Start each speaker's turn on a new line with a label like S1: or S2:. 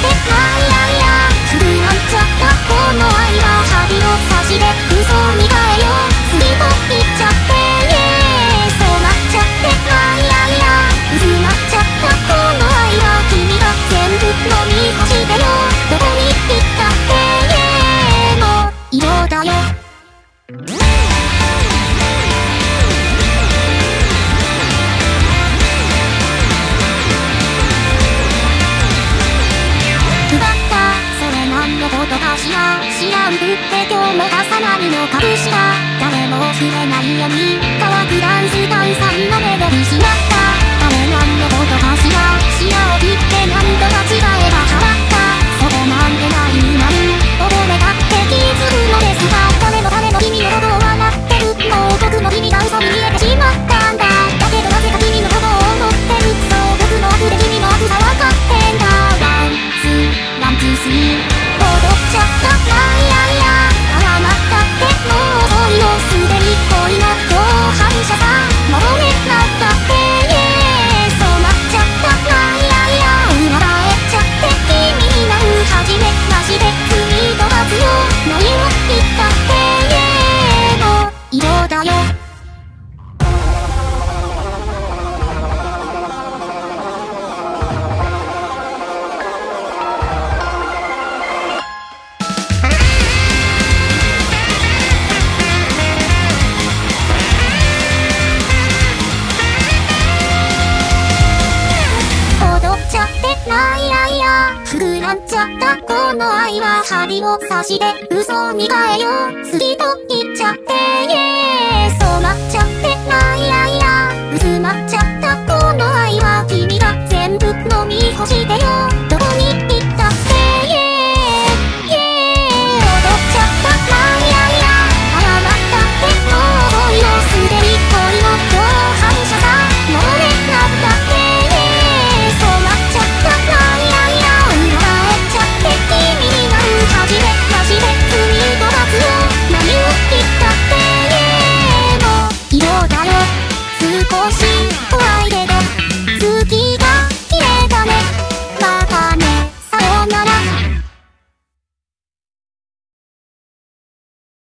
S1: 輝あいちゃったこの愛は針を刺して知らんぶって今日もなりの隠した誰も触れないように乾くダンス炭酸のレベルないやいや膨らんじゃったこの愛は針を刺して嘘を変えよう。好きと言っちゃって、イエー、染まっちゃってないや。